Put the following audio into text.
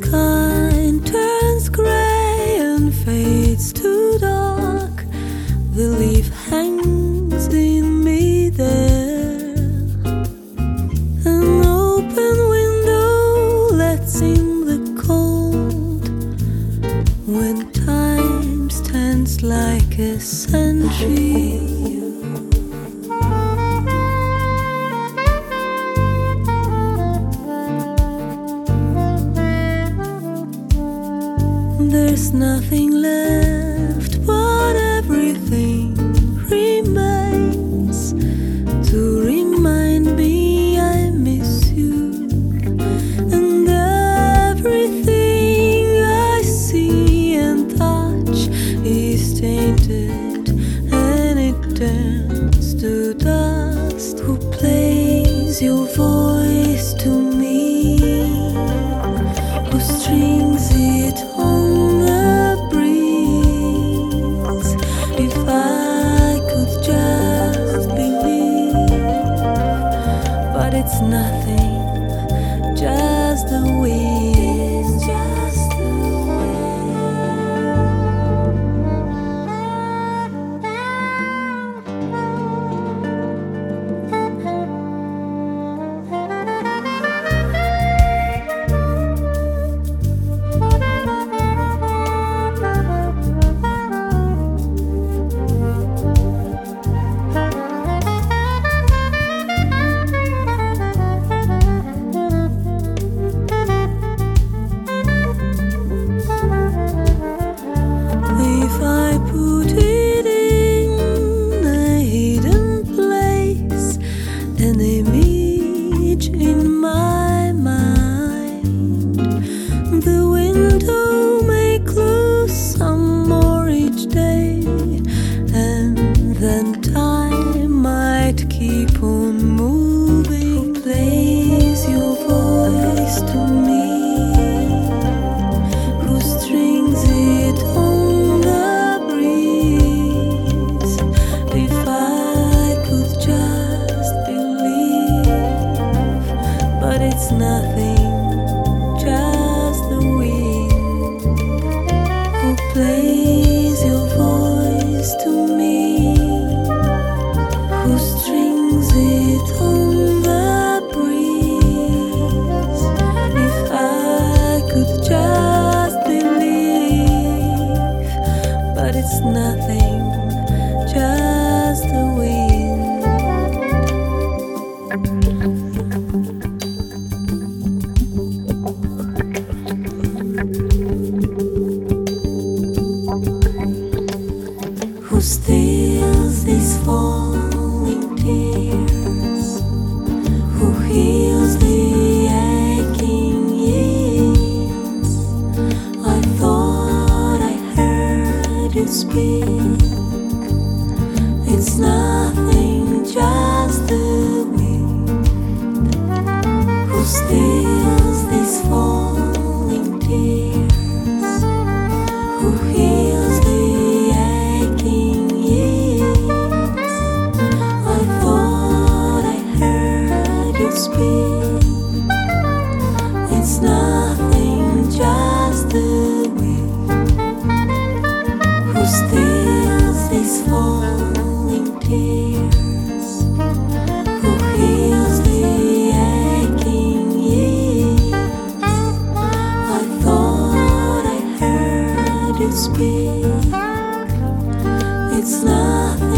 turns gray and fades to dark. The leaf hangs in me there. An open window lets in the cold. When time stands like a century. There's nothing left, but everything it's nothing, nothing, just the wind who plays Who steals these falling tears? Who heals the aching years? I thought I heard you speak. It's nothing, just the wind who steals nothing.